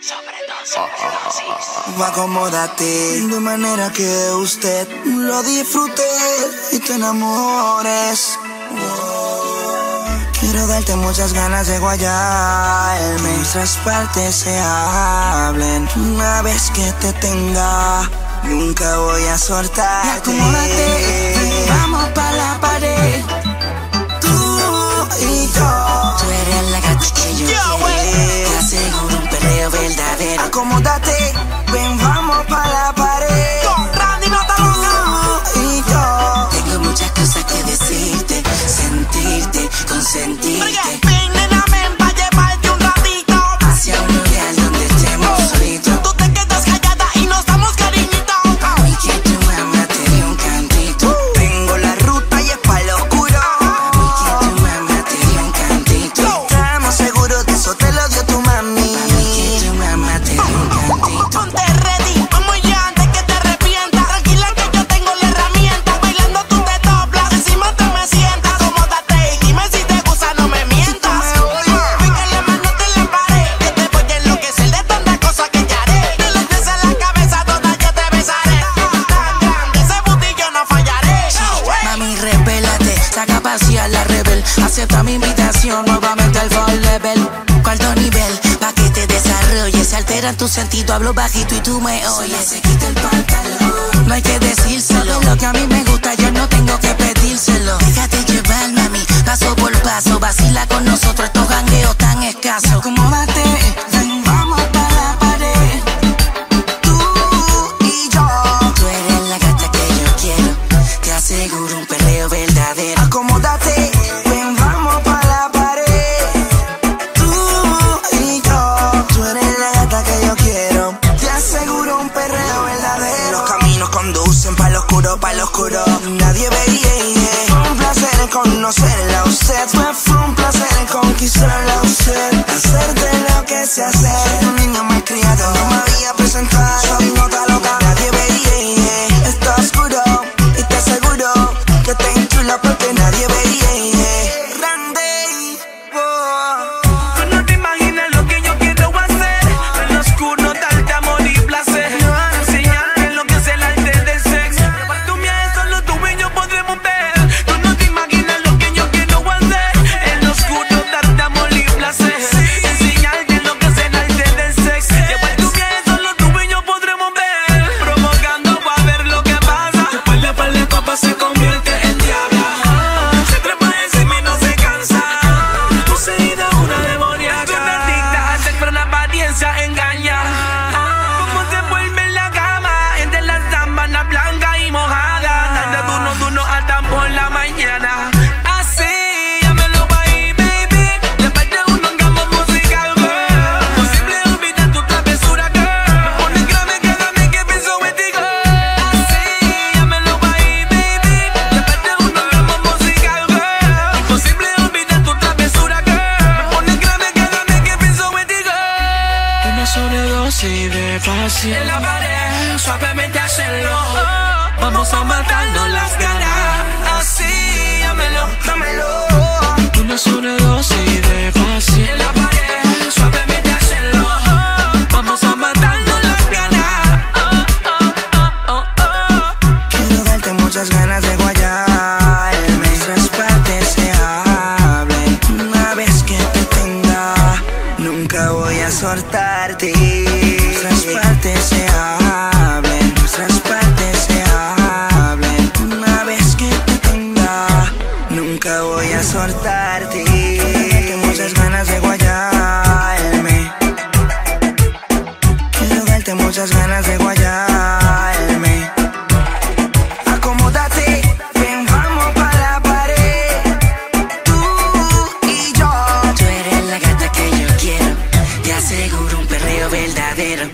Sobredosis. Ah, ah, ah, Acomódate de manera que usted lo disfrute y te enamores. Quiero darte muchas ganas de guayarme. Nuestras partes se hablen. Una vez que te tenga, nunca voy a soltarte. Acomódate, vamos para la pared. invitación nuevamente al fall level. Cuarto nivel, pa' que te desarrolles. Se alteran tus sentidos, hablo bajito y tú me oyes. Se quita el pantalón. No hay que decírselo. Lo que a mí me gusta, yo no tengo que pedírselo. Déjate llevar, mami, paso por paso. Vacila con nosotros estos gangueos tan escasos. Acomódate, ven, vamos para la pared. Tú y yo. Tú eres la gata que yo quiero. Te aseguro un perreo verdadero. Acomódate, ven, a usted. Fue un placer conquistarla a usted, hacer de lo que se hace. Soy un niño malcriado, no sobredosis de pasión. En la pared, suavemente hacerlo. Vamos a matarnos las ganas. Así, dámelo, dámelo. Una sobredosis de pasión. En la pared, suavemente hacerlo. Vamos a matarnos las ganas. Oh, oh, oh, Quiero darte muchas ganas de guayarme. Nuestras partes se hablen. Una vez que te tenga, nunca voy a soltar. verdadero.